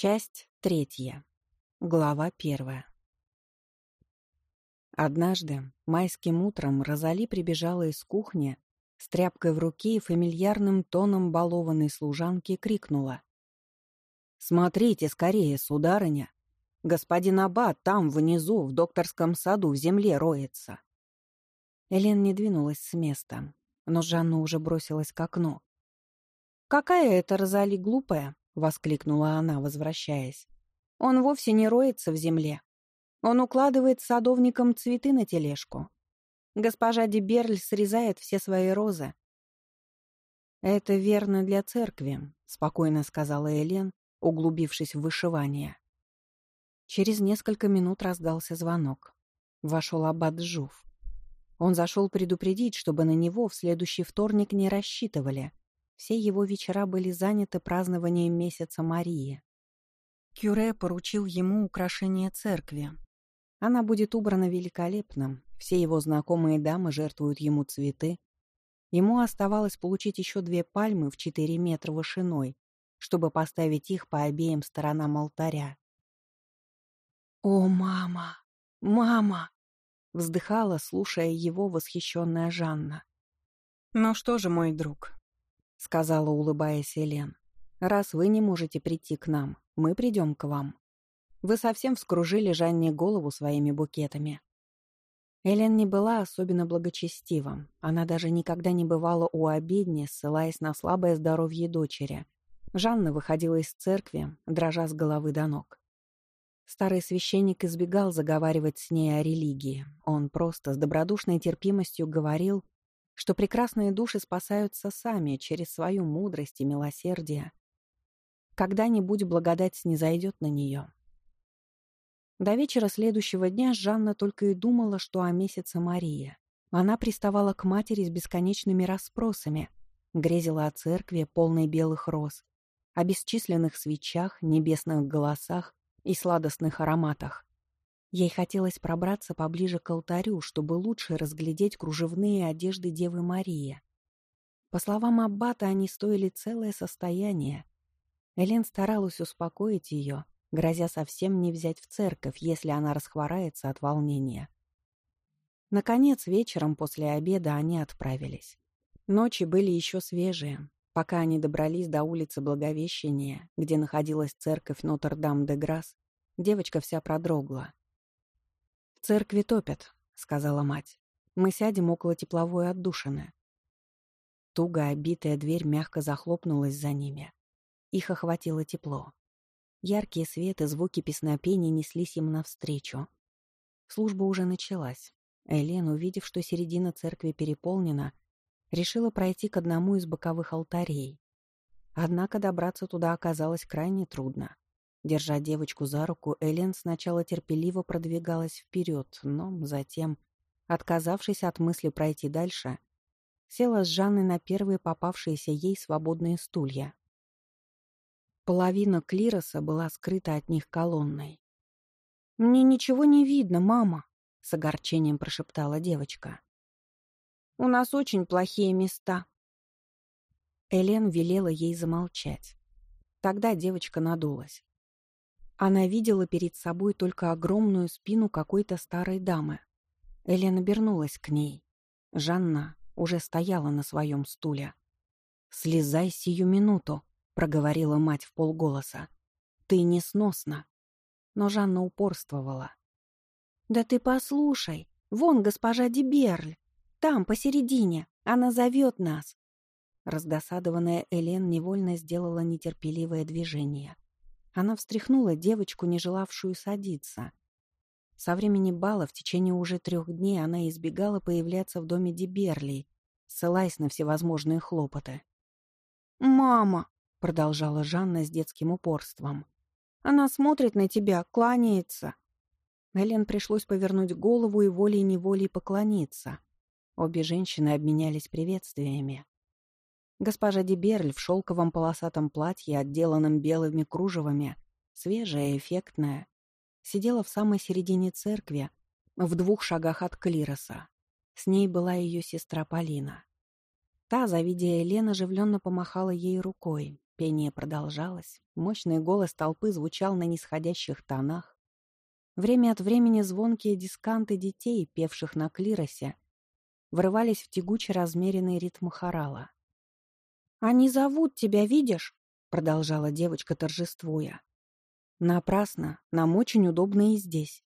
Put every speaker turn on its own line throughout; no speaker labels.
Часть третья. Глава первая. Однажды, майским утром, Розали прибежала из кухни, с тряпкой в руке и фамильярным тоном балованной служанки крикнула. «Смотрите скорее, сударыня! Господин Аббат там, внизу, в докторском саду, в земле роется!» Элен не двинулась с места, но Жанна уже бросилась к окну. «Какая это Розали глупая!» — воскликнула она, возвращаясь. «Он вовсе не роется в земле. Он укладывает садовникам цветы на тележку. Госпожа Деберль срезает все свои розы». «Это верно для церкви», — спокойно сказала Элен, углубившись в вышивание. Через несколько минут раздался звонок. Вошел аббат Жуф. Он зашел предупредить, чтобы на него в следующий вторник не рассчитывали. Все его вечера были заняты празднованием месяца Марии. Кюре поручил ему украшение церкви. Она будет убрана великолепно, все его знакомые дамы жертвуют ему цветы. Ему оставалось получить еще две пальмы в четыре метра вышиной, чтобы поставить их по обеим сторонам алтаря. «О, мама! Мама!» — вздыхала, слушая его восхищенная Жанна. «Ну что же, мой друг, — сказала, улыбаясь Элен. «Раз вы не можете прийти к нам, мы придем к вам. Вы совсем вскружили Жанне голову своими букетами». Элен не была особенно благочестива. Она даже никогда не бывала у обедни, ссылаясь на слабое здоровье дочери. Жанна выходила из церкви, дрожа с головы до ног. Старый священник избегал заговаривать с ней о религии. Он просто с добродушной терпимостью говорил, что прекрасные души спасаются сами через свою мудрость и милосердие. Когда-нибудь благодать снизойдет на нее. До вечера следующего дня Жанна только и думала, что о месяце Мария. Она приставала к матери с бесконечными расспросами, грезила о церкви, полной белых роз, о бесчисленных свечах, небесных голосах и сладостных ароматах. Ей хотелось пробраться поближе к алтарю, чтобы лучше разглядеть кружевные одежды Девы Марии. По словам Аббата, они стоили целое состояние. Элен старалась успокоить ее, грозя совсем не взять в церковь, если она расхворается от волнения. Наконец, вечером после обеда они отправились. Ночи были еще свежие. Пока они добрались до улицы Благовещения, где находилась церковь Нотр-Дам-де-Грасс, девочка вся продрогла. «В церкви топят», — сказала мать. «Мы сядем около тепловой отдушины». Туго обитая дверь мягко захлопнулась за ними. Их охватило тепло. Яркие свет и звуки песнопения неслись им навстречу. Служба уже началась. Элен, увидев, что середина церкви переполнена, решила пройти к одному из боковых алтарей. Однако добраться туда оказалось крайне трудно. Держа девочку за руку, Элен сначала терпеливо продвигалась вперед, но затем, отказавшись от мысли пройти дальше, села с Жанной на первые попавшиеся ей свободные стулья. Половина клироса была скрыта от них колонной. «Мне ничего не видно, мама», — с огорчением прошептала девочка. «У нас очень плохие места». Элен велела ей замолчать. Тогда девочка надулась. Она видела перед собой только огромную спину какой-то старой дамы. Элен обернулась к ней. Жанна уже стояла на своем стуле. «Слезай сию минуту», — проговорила мать в полголоса. «Ты несносна». Но Жанна упорствовала. «Да ты послушай, вон госпожа Деберль, там, посередине, она зовет нас». Раздосадованная Элен невольно сделала нетерпеливое движение — она встряхнула девочку, не желавшую садиться. Со времени бала в течение уже трех дней она избегала появляться в доме Деберли, ссылаясь на всевозможные хлопоты. «Мама!» — продолжала Жанна с детским упорством. «Она смотрит на тебя, кланяется». Элен пришлось повернуть голову и волей-неволей поклониться. Обе женщины обменялись приветствиями. Госпожа Деберль в шелковом полосатом платье, отделанном белыми кружевами, свежая и эффектная, сидела в самой середине церкви, в двух шагах от клироса. С ней была ее сестра Полина. Та, завидя Елена, оживленно помахала ей рукой. Пение продолжалось, мощный голос толпы звучал на нисходящих тонах. Время от времени звонкие дисканты детей, певших на клиросе, врывались в тягучий размеренный ритм хорала. «Они зовут тебя, видишь?» — продолжала девочка, торжествуя. «Напрасно, нам очень удобно и здесь.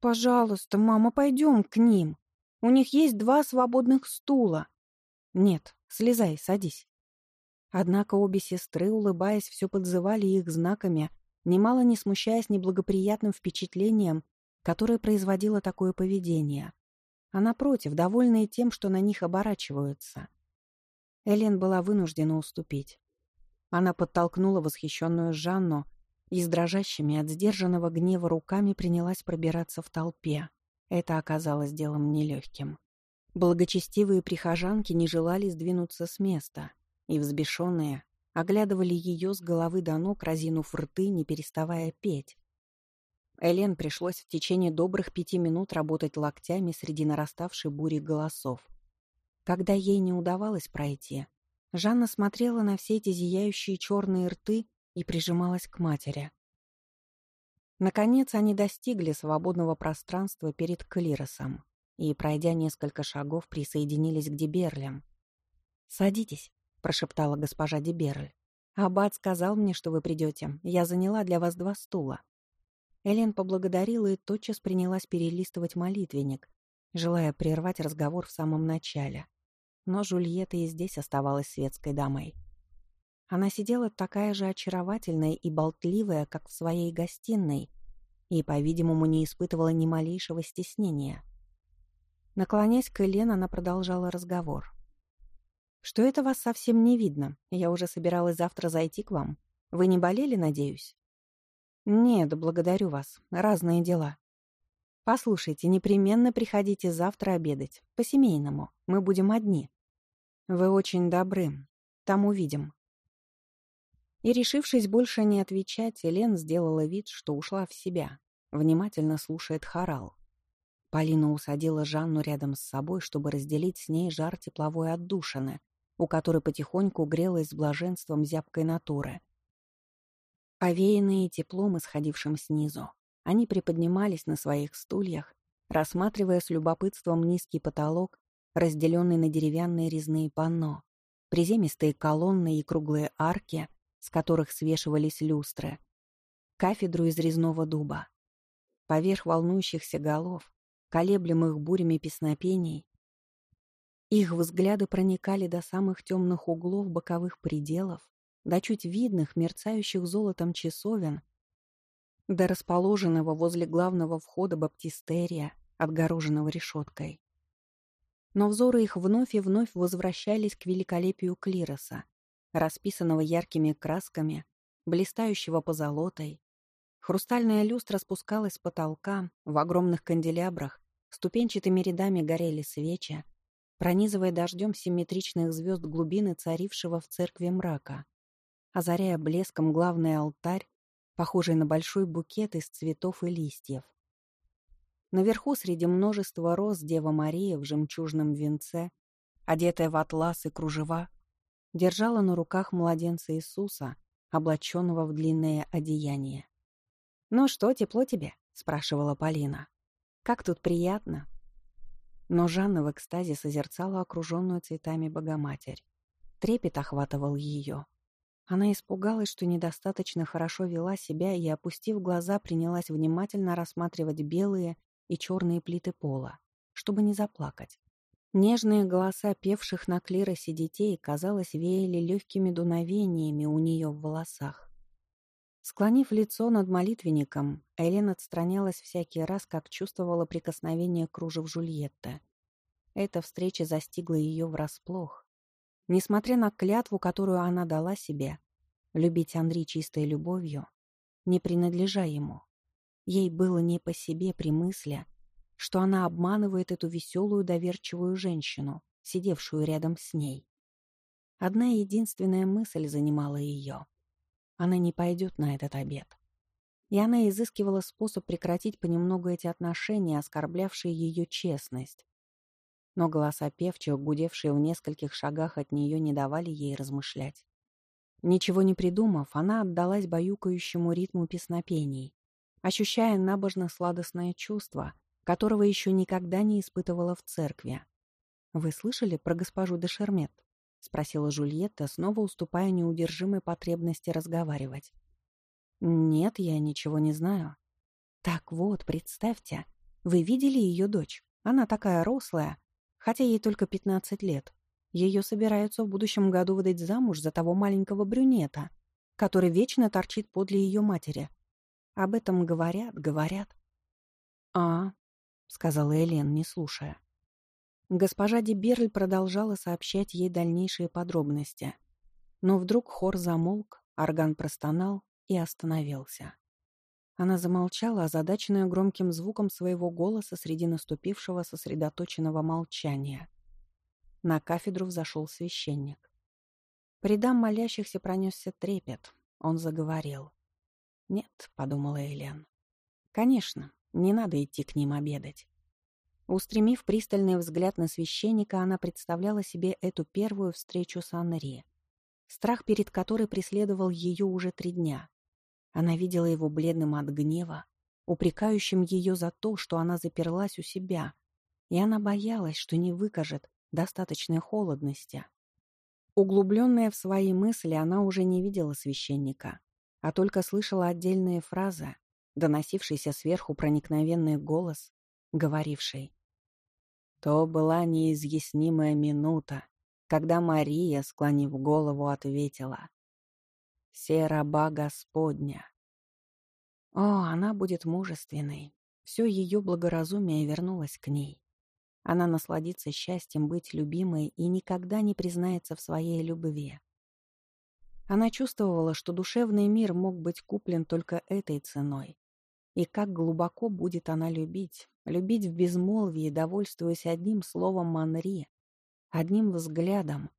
Пожалуйста, мама, пойдем к ним. У них есть два свободных стула». «Нет, слезай, садись». Однако обе сестры, улыбаясь, все подзывали их знаками, немало не смущаясь неблагоприятным впечатлением, которое производило такое поведение. А напротив, довольные тем, что на них оборачиваются. Элен была вынуждена уступить. Она подтолкнула восхищенную Жанну и с дрожащими от сдержанного гнева руками принялась пробираться в толпе. Это оказалось делом нелегким. Благочестивые прихожанки не желали сдвинуться с места — и взбешенные оглядывали ее с головы до ног, разинув рты, не переставая петь. Элен пришлось в течение добрых пяти минут работать локтями среди нараставшей бури голосов. Когда ей не удавалось пройти, Жанна смотрела на все эти зияющие черные рты и прижималась к матери. Наконец они достигли свободного пространства перед клиросом и, пройдя несколько шагов, присоединились к Деберлям. «Садитесь», прошептала госпожа Деберль. «Аббат сказал мне, что вы придете. Я заняла для вас два стула». Элен поблагодарила и тотчас принялась перелистывать молитвенник, желая прервать разговор в самом начале. Но Жульетта и здесь оставалась светской дамой. Она сидела такая же очаровательная и болтливая, как в своей гостиной, и, по-видимому, не испытывала ни малейшего стеснения. Наклонясь к Элен, она продолжала разговор что это вас совсем не видно. Я уже собиралась завтра зайти к вам. Вы не болели, надеюсь? Нет, благодарю вас. Разные дела. Послушайте, непременно приходите завтра обедать. По-семейному. Мы будем одни. Вы очень добры. Там увидим. И, решившись больше не отвечать, Элен сделала вид, что ушла в себя. Внимательно слушает хорал. Полина усадила Жанну рядом с собой, чтобы разделить с ней жар тепловой отдушины, у которой потихоньку грелась с блаженством зябкой натуры. Овеянные теплом, исходившим снизу, они приподнимались на своих стульях, рассматривая с любопытством низкий потолок, разделенный на деревянные резные панно, приземистые колонны и круглые арки, с которых свешивались люстры, кафедру из резного дуба. Поверх волнующихся голов, колеблемых бурями песнопений, их взгляды проникали до самых темных углов боковых пределов, до чуть видных, мерцающих золотом часовен, до расположенного возле главного входа баптистерия, отгороженного решеткой. Но взоры их вновь и вновь возвращались к великолепию клироса, расписанного яркими красками, блистающего позолотой. Хрустальная люстра спускалась с потолка, в огромных канделябрах, ступенчатыми рядами горели свечи, пронизывая дождем симметричных звезд глубины царившего в церкви мрака, озаряя блеском главный алтарь, похожий на большой букет из цветов и листьев. Наверху среди множества роз Дева Мария в жемчужном венце, одетая в атлас и кружева, держала на руках младенца Иисуса, облаченного в длинное одеяние. «Ну что, тепло тебе?» — спрашивала Полина. «Как тут приятно!» Но Жанна в экстазе созерцала окруженную цветами Богоматерь. Трепет охватывал ее. Она испугалась, что недостаточно хорошо вела себя и, опустив глаза, принялась внимательно рассматривать белые и черные плиты пола, чтобы не заплакать. Нежные голоса певших на клиросе детей, казалось, веяли легкими дуновениями у нее в волосах. Склонив лицо над молитвенником, Элен отстранялась всякий раз, как чувствовала прикосновение кружев Жульетты. Эта встреча застигла ее врасплох. Несмотря на клятву, которую она дала себе, любить Андри чистой любовью, не принадлежа ему, ей было не по себе при мысли, что она обманывает эту веселую доверчивую женщину, сидевшую рядом с ней. Одна единственная мысль занимала ее — она не пойдет на этот обед. И она изыскивала способ прекратить понемногу эти отношения, оскорблявшие ее честность. Но голоса певчих, гудевшие в нескольких шагах от нее, не давали ей размышлять. Ничего не придумав, она отдалась баюкающему ритму песнопений, ощущая набожно-сладостное чувство, которого еще никогда не испытывала в церкви. «Вы слышали про госпожу де Шермет?» — спросила Жульетта, снова уступая неудержимой потребности разговаривать. «Нет, я ничего не знаю». «Так вот, представьте, вы видели ее дочь? Она такая рослая, хотя ей только 15 лет. Ее собираются в будущем году выдать замуж за того маленького брюнета, который вечно торчит подле ее матери. Об этом говорят, говорят». «А», — сказала Элен, не слушая. Госпожа Деберль продолжала сообщать ей дальнейшие подробности. Но вдруг хор замолк, орган простонал и остановился. Она замолчала, озадаченная громким звуком своего голоса среди наступившего сосредоточенного молчания. На кафедру взошел священник. По рядам молящихся пронесся трепет. Он заговорил. «Нет», — подумала Элен. «Конечно, не надо идти к ним обедать. Устремив пристальный взгляд на священника, она представляла себе эту первую встречу с Анри. Страх, перед которой преследовал ее уже три дня. Она видела его бледным от гнева, упрекающим ее за то, что она заперлась у себя, и она боялась, что не выкажет достаточной холодности. Углубленная в свои мысли, она уже не видела священника, а только слышала отдельные фразы, доносившийся сверху проникновенный голос, говоривший то была неизъяснимая минута, когда Мария, склонив голову, ответила «Се раба Господня». О, она будет мужественной. Все ее благоразумие вернулось к ней. Она насладится счастьем быть любимой и никогда не признается в своей любви. Она чувствовала, что душевный мир мог быть куплен только этой ценой. И как глубоко будет она любить, любить в безмолвии, довольствуясь одним словом Манри, одним взглядом,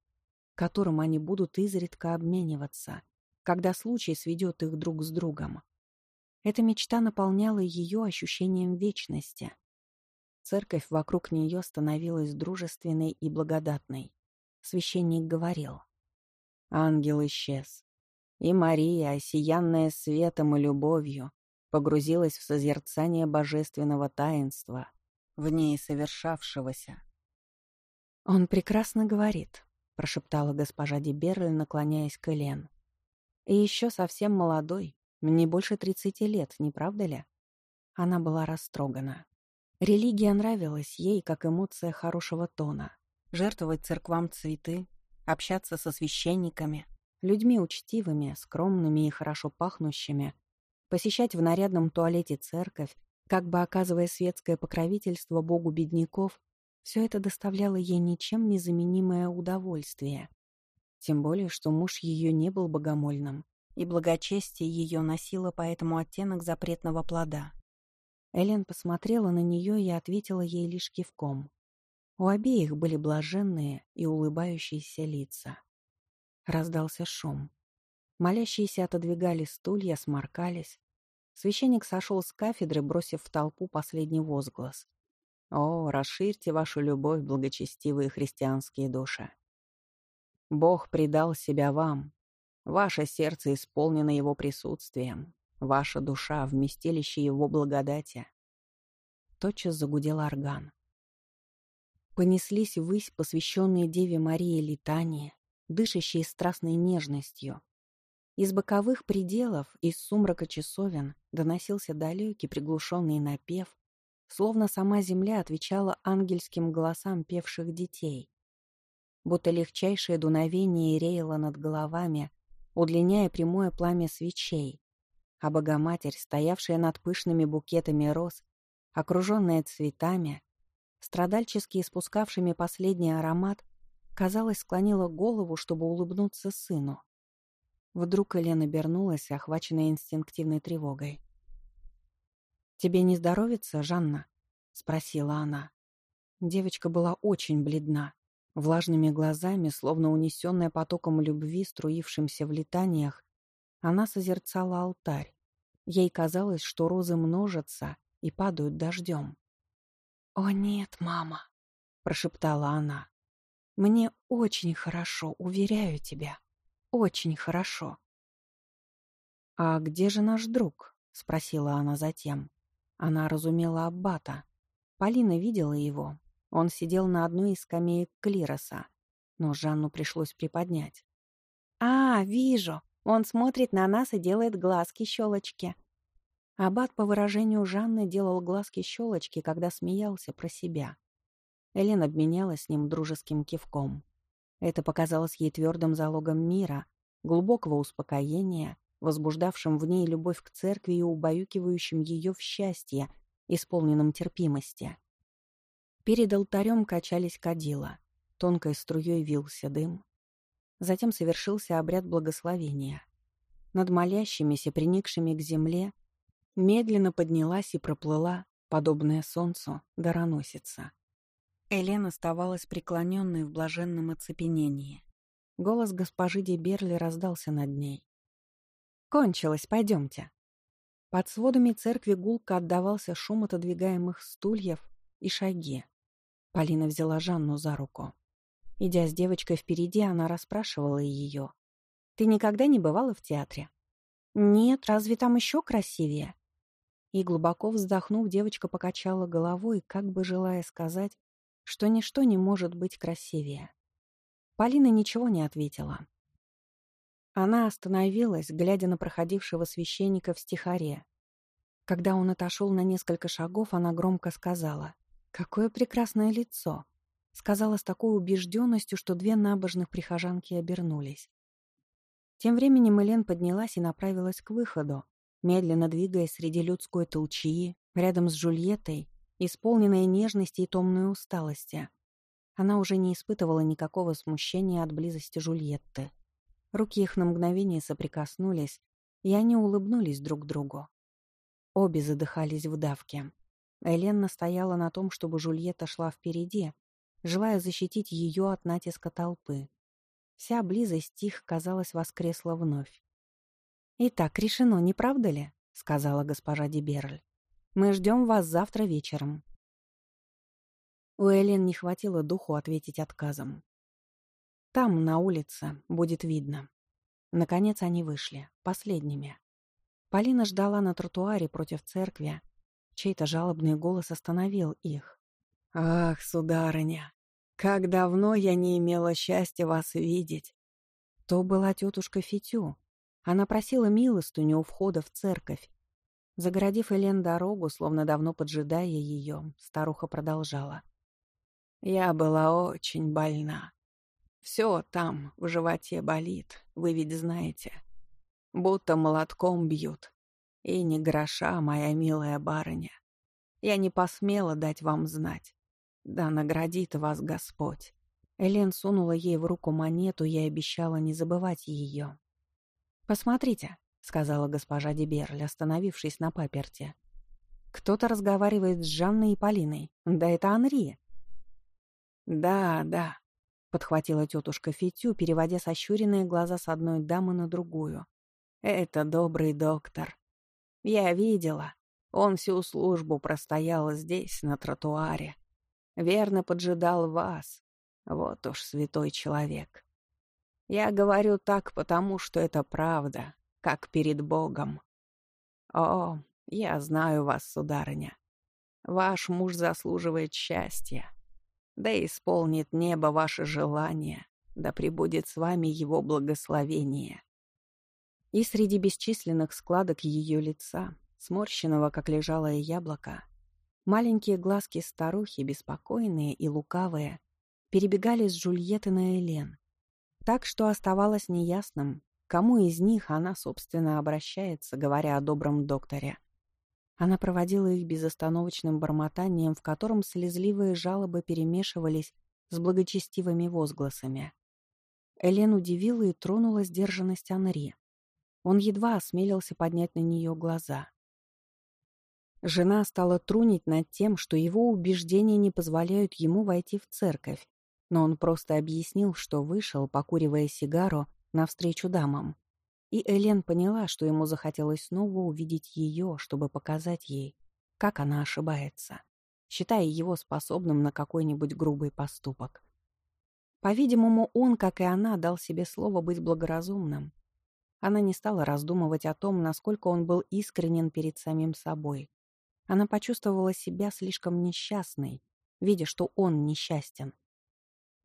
которым они будут изредка обмениваться, когда случай сведет их друг с другом. Эта мечта наполняла ее ощущением вечности. Церковь вокруг нее становилась дружественной и благодатной. Священник говорил. Ангел исчез. И Мария, осиянная светом и любовью, погрузилась в созерцание божественного таинства, в ней совершавшегося. «Он прекрасно говорит», — прошептала госпожа Деберль, наклоняясь к Элен. «И еще совсем молодой, не больше тридцати лет, не правда ли?» Она была растрогана. Религия нравилась ей как эмоция хорошего тона. Жертвовать церквам цветы, общаться со священниками, людьми учтивыми, скромными и хорошо пахнущими, посещать в нарядном туалете церковь, как бы оказывая светское покровительство богу бедняков, все это доставляло ей ничем незаменимое удовольствие. Тем более, что муж ее не был богомольным, и благочестие ее носило поэтому оттенок запретного плода. Элен посмотрела на нее и ответила ей лишь кивком. У обеих были блаженные и улыбающиеся лица. Раздался шум. Молящиеся отодвигали стулья, сморкались. Священник сошел с кафедры, бросив в толпу последний возглас. «О, расширьте вашу любовь, благочестивые христианские души! Бог предал себя вам. Ваше сердце исполнено Его присутствием. Ваша душа — вместилище Его благодати». Тотчас загудел орган. Понеслись ввысь посвященные Деве Марии летания, дышащие страстной нежностью, из боковых пределов, из сумрака часовен, доносился далекий приглушенный напев, словно сама земля отвечала ангельским голосам певших детей. Будто легчайшее дуновение реяло над головами, удлиняя прямое пламя свечей, а Богоматерь, стоявшая над пышными букетами роз, окруженная цветами, страдальчески испускавшими последний аромат, казалось, склонила голову, чтобы улыбнуться сыну. Вдруг Элен обернулась, охваченная инстинктивной тревогой. «Тебе не здоровится, Жанна?» — спросила она. Девочка была очень бледна. Влажными глазами, словно унесенная потоком любви, струившимся в летаниях, она созерцала алтарь. Ей казалось, что розы множатся и падают дождем. «О нет, мама!» — прошептала она. «Мне очень хорошо, уверяю тебя» очень хорошо. «А где же наш друг?» — спросила она затем. Она разумела Аббата. Полина видела его. Он сидел на одной из скамеек Клироса, но Жанну пришлось приподнять. «А, вижу! Он смотрит на нас и делает глазки-щелочки!» Аббат по выражению Жанны делал глазки-щелочки, когда смеялся про себя. Элен обменялась с ним дружеским кивком. Это показалось ей твердым залогом мира, глубокого успокоения, возбуждавшим в ней любовь к церкви и убаюкивающим ее в счастье, исполненном терпимости. Перед алтарем качались кадила, тонкой струей вился дым. Затем совершился обряд благословения. Над молящимися, приникшими к земле, медленно поднялась и проплыла, подобная солнцу, дароносица. Элен оставалась преклоненной в блаженном оцепенении. Голос госпожи Ди Берли раздался над ней. «Кончилось, пойдемте». Под сводами церкви гулко отдавался шум отодвигаемых стульев и шаги. Полина взяла Жанну за руку. Идя с девочкой впереди, она расспрашивала ее. «Ты никогда не бывала в театре?» «Нет, разве там еще красивее?» И глубоко вздохнув, девочка покачала головой, как бы желая сказать, что ничто не может быть красивее. Полина ничего не ответила. Она остановилась, глядя на проходившего священника в стихаре. Когда он отошел на несколько шагов, она громко сказала «Какое прекрасное лицо!» Сказала с такой убежденностью, что две набожных прихожанки обернулись. Тем временем Элен поднялась и направилась к выходу, медленно двигаясь среди людской толчии, рядом с Джульеттой, исполненная нежности и томной усталости. Она уже не испытывала никакого смущения от близости Жульетты. Руки их на мгновение соприкоснулись, и они улыбнулись друг другу. Обе задыхались в давке. Элен настояла на том, чтобы Жульетта шла впереди, желая защитить ее от натиска толпы. Вся близость их, казалось, воскресла вновь. «Итак, решено, не правда ли?» — сказала госпожа Деберль. Мы ждем вас завтра вечером». У Элен не хватило духу ответить отказом. Там, на улице, будет видно. Наконец они вышли, последними. Полина ждала на тротуаре против церкви. Чей-то жалобный голос остановил их. «Ах, сударыня, как давно я не имела счастья вас видеть!» То была тетушка Фитю. Она просила милостыню у входа в церковь, Загородив Элен дорогу, словно давно поджидая ее, старуха продолжала. «Я была очень больна. Все там, в животе болит, вы ведь знаете. Будто молотком бьют. И не гроша, моя милая барыня. Я не посмела дать вам знать. Да наградит вас Господь». Элен сунула ей в руку монету и обещала не забывать ее. «Посмотрите», — сказала госпожа Деберль, остановившись на паперте. «Кто-то разговаривает с Жанной и Полиной. Да это Анри». «Да, да», — подхватила тетушка Фитю, переводя сощуренные глаза с одной дамы на другую. «Это добрый доктор. Я видела. Он всю службу простоял здесь, на тротуаре. Верно поджидал вас. Вот уж святой человек. Я говорю так, потому что это правда как перед Богом. О, я знаю вас, сударыня. Ваш муж заслуживает счастья. Да исполнит небо ваше желание, да пребудет с вами его благословение. И среди бесчисленных складок ее лица, сморщенного, как лежалое яблоко, маленькие глазки старухи, беспокойные и лукавые, перебегали с Джульетты на Элен, так что оставалось неясным, кому из них она, собственно, обращается, говоря о добром докторе. Она проводила их безостановочным бормотанием, в котором слезливые жалобы перемешивались с благочестивыми возгласами. Элен удивила и тронула сдержанность Анри. Он едва осмелился поднять на нее глаза. Жена стала трунить над тем, что его убеждения не позволяют ему войти в церковь, но он просто объяснил, что вышел, покуривая сигару, навстречу дамам. И Элен поняла, что ему захотелось снова увидеть ее, чтобы показать ей, как она ошибается, считая его способным на какой-нибудь грубый поступок. По-видимому, он, как и она, дал себе слово быть благоразумным. Она не стала раздумывать о том, насколько он был искренен перед самим собой. Она почувствовала себя слишком несчастной, видя, что он несчастен.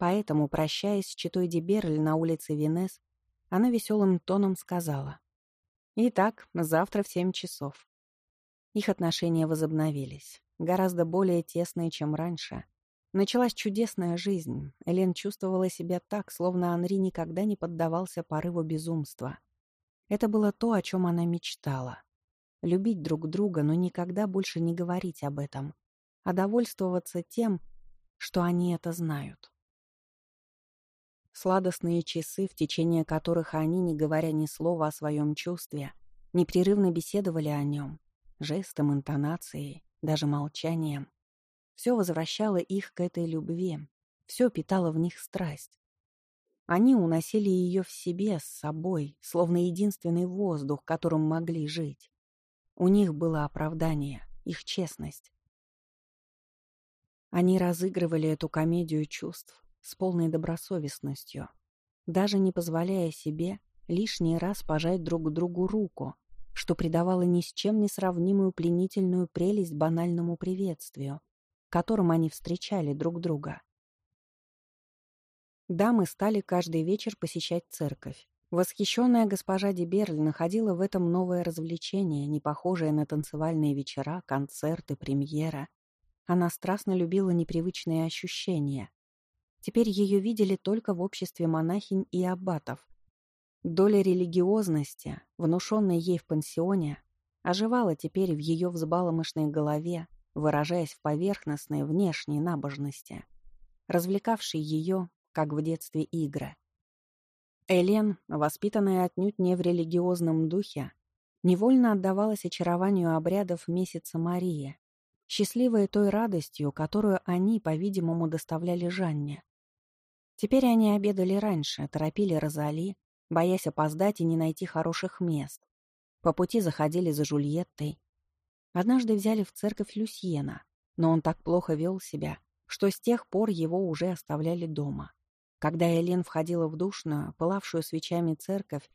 Поэтому, прощаясь с Читой Деберль на улице Венес, она веселым тоном сказала. «Итак, завтра в семь часов». Их отношения возобновились, гораздо более тесные, чем раньше. Началась чудесная жизнь. Элен чувствовала себя так, словно Анри никогда не поддавался порыву безумства. Это было то, о чем она мечтала. Любить друг друга, но никогда больше не говорить об этом, а довольствоваться тем, что они это знают. Сладостные часы, в течение которых они, не говоря ни слова о своем чувстве, непрерывно беседовали о нем, жестом, интонацией, даже молчанием. Все возвращало их к этой любви, все питало в них страсть. Они уносили ее в себе, с собой, словно единственный воздух, которым могли жить. У них было оправдание, их честность. Они разыгрывали эту комедию чувств с полной добросовестностью, даже не позволяя себе лишний раз пожать друг другу руку, что придавало ни с чем не сравнимую пленительную прелесть банальному приветствию, которым они встречали друг друга. Дамы стали каждый вечер посещать церковь. Восхищенная госпожа Деберль находила в этом новое развлечение, не похожее на танцевальные вечера, концерты, премьера. Она страстно любила непривычные ощущения. Теперь ее видели только в обществе монахинь и аббатов. Доля религиозности, внушенная ей в пансионе, оживала теперь в ее взбаломышной голове, выражаясь в поверхностной внешней набожности, развлекавшей ее, как в детстве, игры. Элен, воспитанная отнюдь не в религиозном духе, невольно отдавалась очарованию обрядов месяца Марии, счастливая той радостью, которую они, по-видимому, доставляли Жанне. Теперь они обедали раньше, торопили Розали, боясь опоздать и не найти хороших мест. По пути заходили за Жульеттой. Однажды взяли в церковь Люсьена, но он так плохо вел себя, что с тех пор его уже оставляли дома. Когда Элен входила в душную, пылавшую свечами церковь,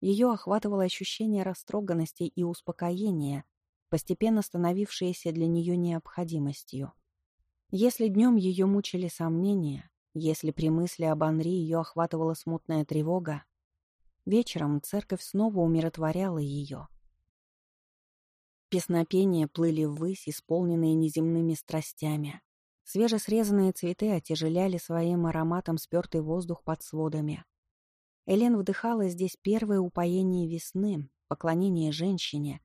ее охватывало ощущение растроганности и успокоения, постепенно становившееся для нее необходимостью. Если днем ее мучили сомнения, если при мысли об Анри ее охватывала смутная тревога, вечером церковь снова умиротворяла ее. Песнопения плыли ввысь, исполненные неземными страстями. Свежесрезанные цветы отяжеляли своим ароматом спертый воздух под сводами. Элен вдыхала здесь первое упоение весны, поклонение женщине,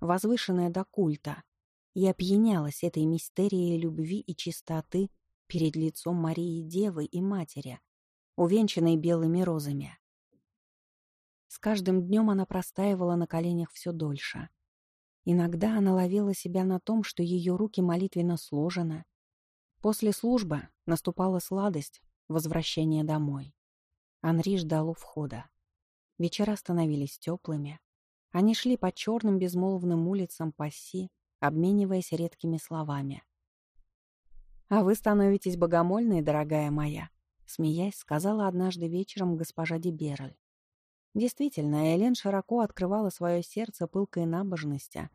возвышенное до культа, и опьянялась этой мистерией любви и чистоты перед лицом Марии Девы и Матери, увенчанной белыми розами. С каждым днем она простаивала на коленях все дольше. Иногда она ловила себя на том, что ее руки молитвенно сложены, После службы наступала сладость, возвращение домой. Анри ждал у входа. Вечера становились теплыми. Они шли по черным безмолвным улицам Пасси, обмениваясь редкими словами. «А вы становитесь богомольной, дорогая моя», смеясь, сказала однажды вечером госпожа Деберль. Действительно, Элен широко открывала свое сердце пылкой набожности.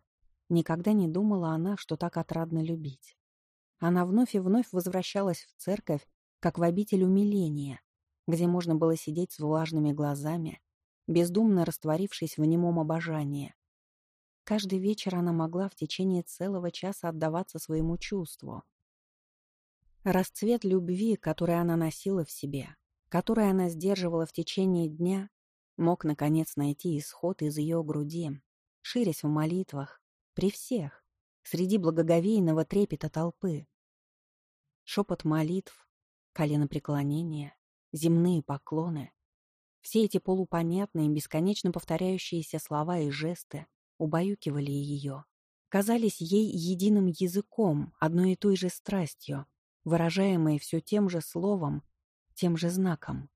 Никогда не думала она, что так отрадно любить. Она вновь и вновь возвращалась в церковь, как в обитель умиления, где можно было сидеть с влажными глазами, бездумно растворившись в немом обожании. Каждый вечер она могла в течение целого часа отдаваться своему чувству. Расцвет любви, который она носила в себе, который она сдерживала в течение дня, мог, наконец, найти исход из ее груди, ширясь в молитвах, при всех, среди благоговейного трепета толпы. Шепот молитв, коленопреклонения, земные поклоны. Все эти полупонятные, бесконечно повторяющиеся слова и жесты убаюкивали ее, казались ей единым языком, одной и той же страстью, выражаемой все тем же словом, тем же знаком.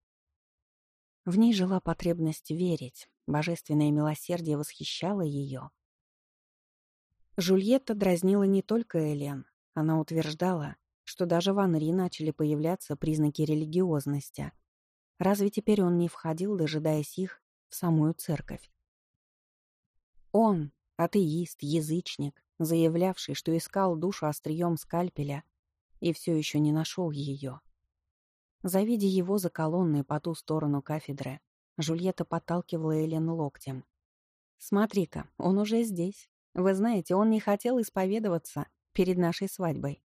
В ней жила потребность верить, божественное милосердие восхищало ее. Жульетта дразнила не только Элен, она утверждала, что даже в Анри начали появляться признаки религиозности. Разве теперь он не входил, дожидаясь их, в самую церковь? Он, атеист, язычник, заявлявший, что искал душу острием скальпеля и все еще не нашел ее. Завидя его за колонной по ту сторону кафедры, Жульетта подталкивала Элен локтем. «Смотри-ка, он уже здесь. Вы знаете, он не хотел исповедоваться перед нашей свадьбой.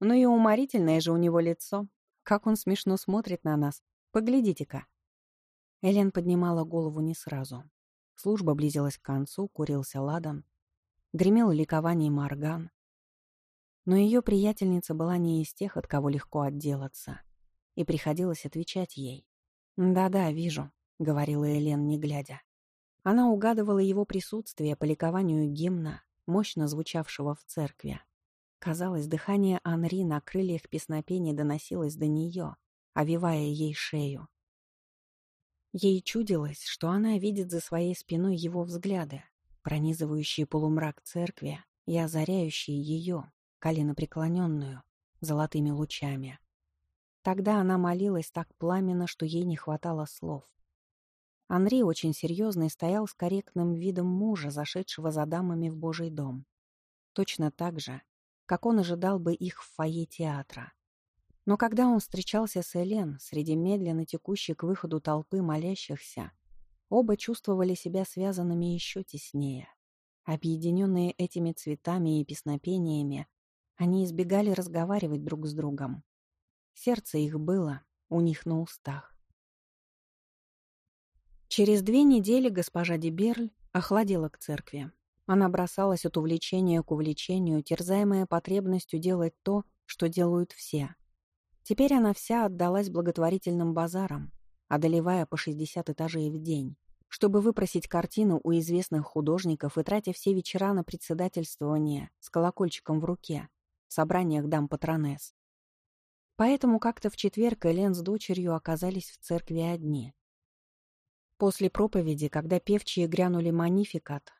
Ну и уморительное же у него лицо. Как он смешно смотрит на нас. Поглядите-ка». Элен поднимала голову не сразу. Служба близилась к концу, курился ладан. Гремел ликование Марган. Но ее приятельница была не из тех, от кого легко отделаться. И приходилось отвечать ей. «Да-да, вижу», — говорила Элен, не глядя. Она угадывала его присутствие по ликованию гимна, мощно звучавшего в церкви. Казалось, дыхание Анри на крыльях песнопения доносилось до нее, овивая ей шею. Ей чудилось, что она видит за своей спиной его взгляды, пронизывающие полумрак церкви и озаряющие ее, коленопреклоненную, золотыми лучами. Тогда она молилась так пламенно, что ей не хватало слов. Анри очень серьезный стоял с корректным видом мужа, зашедшего за дамами в Божий дом. Точно так же, как он ожидал бы их в фойе театра. Но когда он встречался с Элен среди медленно текущей к выходу толпы молящихся, оба чувствовали себя связанными еще теснее. Объединенные этими цветами и песнопениями, они избегали разговаривать друг с другом. Сердце их было у них на устах. Через две недели госпожа Деберль охладела к церкви. Она бросалась от увлечения к увлечению, терзаемая потребностью делать то, что делают все. Теперь она вся отдалась благотворительным базарам, одолевая по 60 этажей в день, чтобы выпросить картину у известных художников и тратя все вечера на председательствование с колокольчиком в руке собраниях дам патронесс. Поэтому как-то в четверг Элен с дочерью оказались в церкви одни. После проповеди, когда певчие грянули манификат,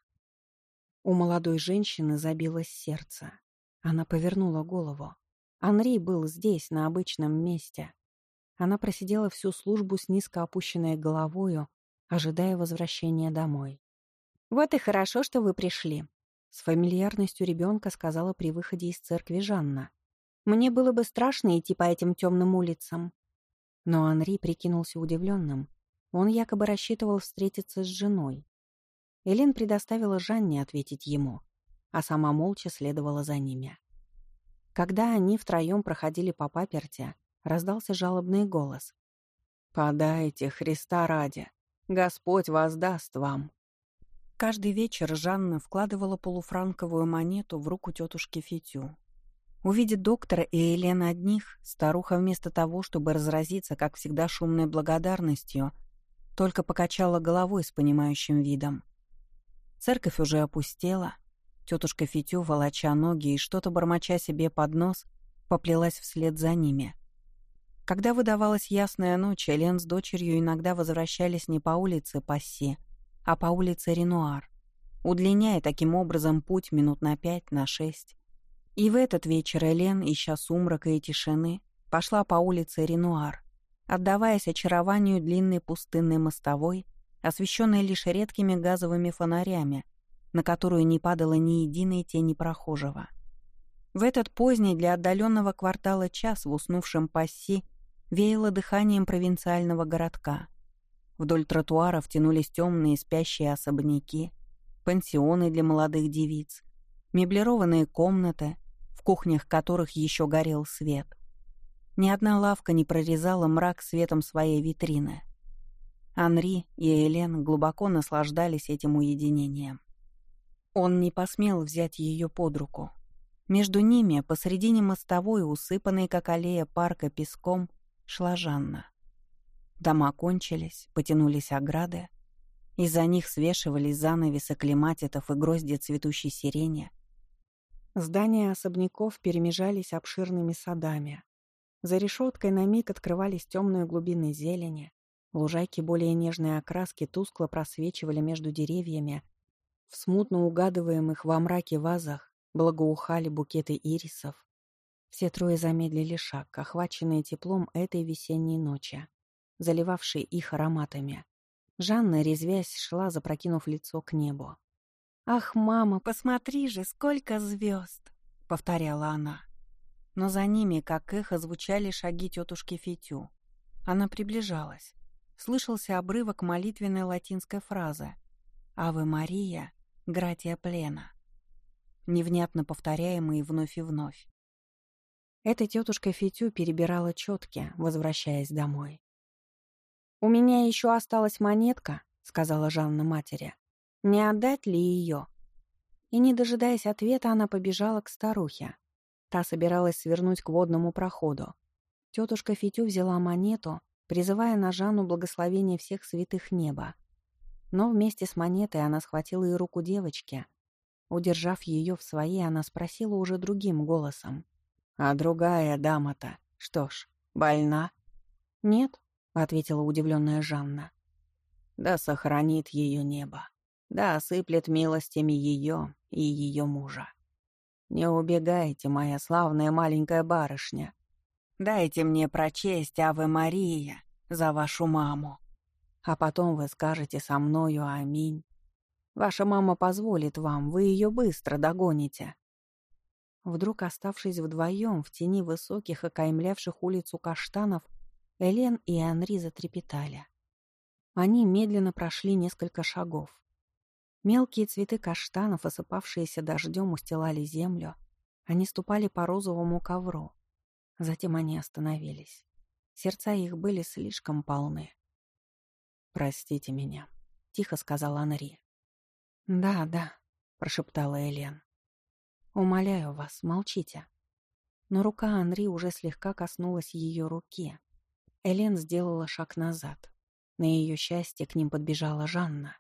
у молодой женщины забилось сердце. Она повернула голову. Анри был здесь, на обычном месте. Она просидела всю службу с низко опущенной головою, ожидая возвращения домой. «Вот и хорошо, что вы пришли», — с фамильярностью ребенка сказала при выходе из церкви Жанна. «Мне было бы страшно идти по этим темным улицам». Но Анри прикинулся удивленным. Он якобы рассчитывал встретиться с женой. Элен предоставила Жанне ответить ему, а сама молча следовала за ними. Когда они втроем проходили по паперте, раздался жалобный голос. «Подайте, Христа ради! Господь воздаст вам!» Каждый вечер Жанна вкладывала полуфранковую монету в руку тетушки Фитю. Увидев доктора и Елена одних, старуха вместо того, чтобы разразиться, как всегда, шумной благодарностью, только покачала головой с понимающим видом. Церковь уже опустела. Тетушка Фитю, волоча ноги и что-то бормоча себе под нос, поплелась вслед за ними. Когда выдавалась ясная ночь, Элен с дочерью иногда возвращались не по улице Пасси, а по улице Ренуар, удлиняя таким образом путь минут на пять, на шесть. И в этот вечер Элен, ища сумрака и тишины, пошла по улице Ренуар, отдаваясь очарованию длинной пустынной мостовой, освещенная лишь редкими газовыми фонарями, на которую не падало ни единой тени прохожего. В этот поздний для отдаленного квартала час в уснувшем пасси веяло дыханием провинциального городка. Вдоль тротуаров тянулись темные спящие особняки, пансионы для молодых девиц, меблированные комнаты, в кухнях которых еще горел свет. Ни одна лавка не прорезала мрак светом своей витрины — Анри и Элен глубоко наслаждались этим уединением. Он не посмел взять ее под руку. Между ними, посредине мостовой, усыпанной, как аллея парка, песком, шла Жанна. Дома кончились, потянулись ограды. Из-за них свешивались занавесы клематитов и грозди цветущей сирени. Здания особняков перемежались обширными садами. За решеткой на миг открывались темные глубины зелени, Лужайки более нежной окраски тускло просвечивали между деревьями. В смутно угадываемых во мраке вазах благоухали букеты ирисов. Все трое замедлили шаг, охваченные теплом этой весенней ночи, заливавшей их ароматами. Жанна, резвясь, шла, запрокинув лицо к небу. «Ах, мама, посмотри же, сколько звезд!» — повторяла она. Но за ними, как эхо, звучали шаги тетушки Фитю. Она приближалась. Слышался обрывок молитвенной латинской фразы «Аве Мария, гратия плена», невнятно повторяемые вновь и вновь. Эта тетушка Фитю перебирала четки, возвращаясь домой. «У меня еще осталась монетка», — сказала Жанна матери. «Не отдать ли ее?» И, не дожидаясь ответа, она побежала к старухе. Та собиралась свернуть к водному проходу. Тетушка Фитю взяла монету, призывая на Жанну благословение всех святых неба. Но вместе с монетой она схватила и руку девочки. Удержав ее в своей, она спросила уже другим голосом. «А другая дама-то, что ж, больна?» «Нет», — ответила удивленная Жанна. «Да сохранит ее небо. Да осыплет милостями ее и ее мужа. Не убегайте, моя славная маленькая барышня. Дайте мне прочесть Аве Мария за вашу маму. А потом вы скажете со мною аминь. Ваша мама позволит вам, вы ее быстро догоните». Вдруг, оставшись вдвоем в тени высоких, окаймлявших улицу каштанов, Элен и Анри затрепетали. Они медленно прошли несколько шагов. Мелкие цветы каштанов, осыпавшиеся дождем, устилали землю. Они ступали по розовому ковру. Затем они остановились. Сердца их были слишком полны. «Простите меня», — тихо сказала Анри. «Да, да», — прошептала Элен. «Умоляю вас, молчите». Но рука Анри уже слегка коснулась ее руки, Элен сделала шаг назад. На ее счастье к ним подбежала Жанна.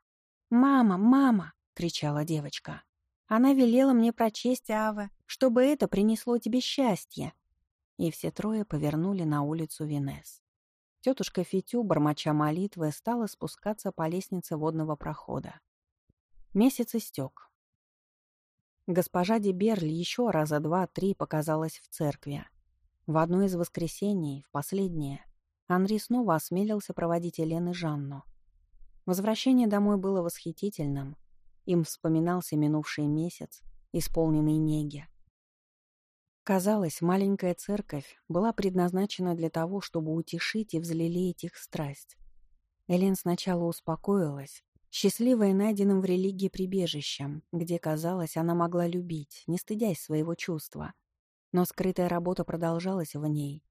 «Мама, мама!» — кричала девочка. «Она велела мне прочесть Аве, чтобы это принесло тебе счастье!» И все трое повернули на улицу Венес. Тетушка Фитю, бормоча молитвы, стала спускаться по лестнице водного прохода. Месяц истек. Госпожа Деберль еще раза два-три показалась в церкви. В одно из воскресений, в последнее, Анри снова осмелился проводить Елены Жанну. Возвращение домой было восхитительным. Им вспоминался минувший месяц, исполненный неги. Казалось, маленькая церковь была предназначена для того, чтобы утешить и взлелеять их страсть. Элен сначала успокоилась, счастливая найденным в религии прибежищем, где, казалось, она могла любить, не стыдясь своего чувства. Но скрытая работа продолжалась в ней,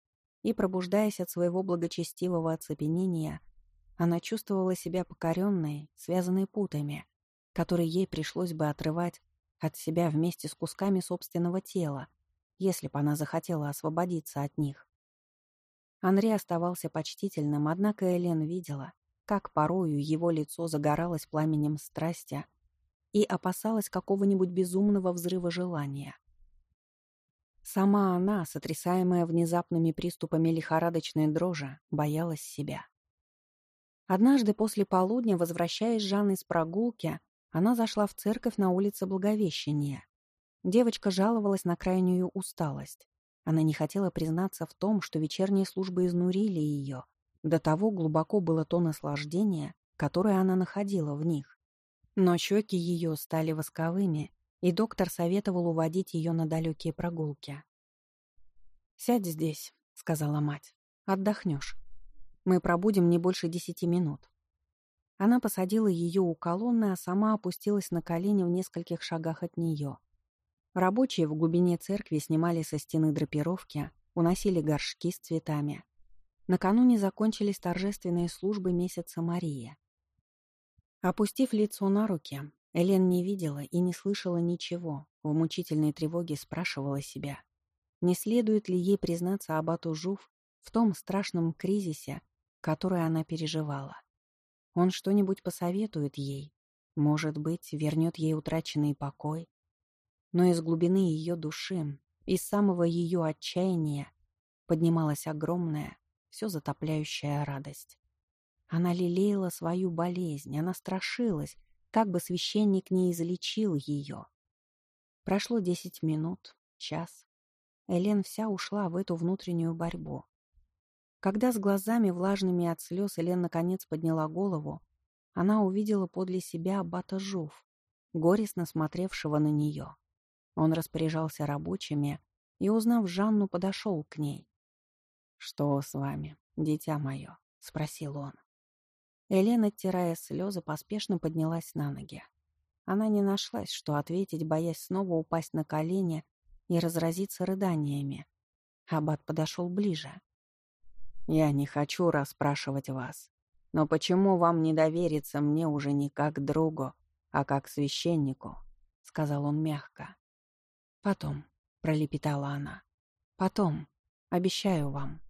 и, пробуждаясь от своего благочестивого оцепенения, она чувствовала себя покоренной, связанной путами, которые ей пришлось бы отрывать от себя вместе с кусками собственного тела, если бы она захотела освободиться от них. Анри оставался почтительным, однако Элен видела, как порою его лицо загоралось пламенем страсти и опасалась какого-нибудь безумного взрыва желания — Сама она, сотрясаемая внезапными приступами лихорадочной дрожи, боялась себя. Однажды после полудня, возвращаясь с Жанной с прогулки, она зашла в церковь на улице Благовещения. Девочка жаловалась на крайнюю усталость. Она не хотела признаться в том, что вечерние службы изнурили ее. До того глубоко было то наслаждение, которое она находила в них. Но щеки ее стали восковыми, и доктор советовал уводить ее на далекие прогулки. «Сядь здесь», — сказала мать. «Отдохнешь. Мы пробудем не больше десяти минут». Она посадила ее у колонны, а сама опустилась на колени в нескольких шагах от нее. Рабочие в глубине церкви снимали со стены драпировки, уносили горшки с цветами. Накануне закончились торжественные службы месяца Марии. Опустив лицо на руки, Элен не видела и не слышала ничего, в мучительной тревоге спрашивала себя, не следует ли ей признаться Абату Жуф в том страшном кризисе, который она переживала. Он что-нибудь посоветует ей, может быть, вернет ей утраченный покой. Но из глубины ее души, из самого ее отчаяния, поднималась огромная, все затопляющая радость. Она лелеяла свою болезнь, она страшилась, как бы священник не излечил ее. Прошло десять минут, час. Элен вся ушла в эту внутреннюю борьбу. Когда с глазами влажными от слез Элен наконец подняла голову, она увидела подле себя аббата Жуф, горестно смотревшего на нее. Он распоряжался рабочими и, узнав Жанну, подошел к ней. «Что с вами, дитя мое?» — спросил он. Элена, оттирая слезы, поспешно поднялась на ноги. Она не нашлась, что ответить, боясь снова упасть на колени и разразиться рыданиями. Аббат подошел ближе. «Я не хочу расспрашивать вас, но почему вам не довериться мне уже не как другу, а как священнику?» — сказал он мягко. «Потом», — пролепетала она. «Потом. Обещаю вам».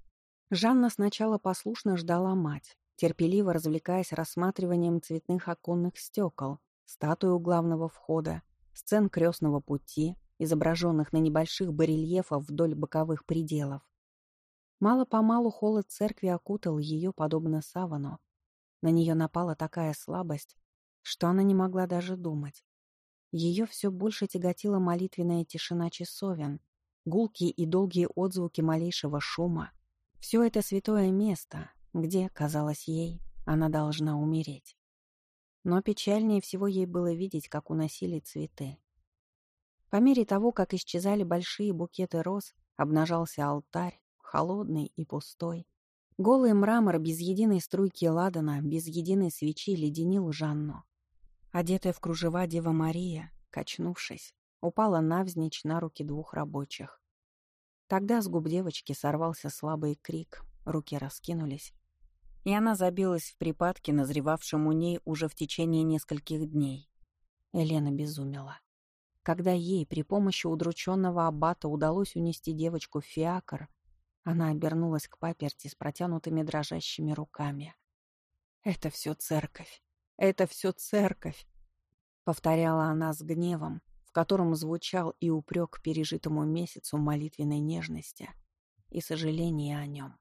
Жанна сначала послушно ждала мать, терпеливо развлекаясь рассматриванием цветных оконных стекол, статуи у главного входа, сцен крестного пути, изображенных на небольших барельефах вдоль боковых пределов. Мало-помалу холод церкви окутал ее, подобно савану. На нее напала такая слабость, что она не могла даже думать. Ее все больше тяготила молитвенная тишина часовен, гулкие и долгие отзвуки малейшего шума. Все это святое место, где, казалось ей, она должна умереть. Но печальнее всего ей было видеть, как уносили цветы. По мере того, как исчезали большие букеты роз, обнажался алтарь, холодный и пустой. Голый мрамор без единой струйки ладана, без единой свечи леденил Жанну. Одетая в кружева Дева Мария, качнувшись, упала навзничь на руки двух рабочих. Тогда с губ девочки сорвался слабый крик, руки раскинулись, и она забилась в припадке, назревавшем у ней уже в течение нескольких дней. Елена безумела. Когда ей при помощи удрученного аббата удалось унести девочку в фиакр, она обернулась к паперти с протянутыми дрожащими руками. «Это все церковь! Это все церковь!» Повторяла она с гневом, в котором звучал и упрек пережитому месяцу молитвенной нежности, и сожаление о нем.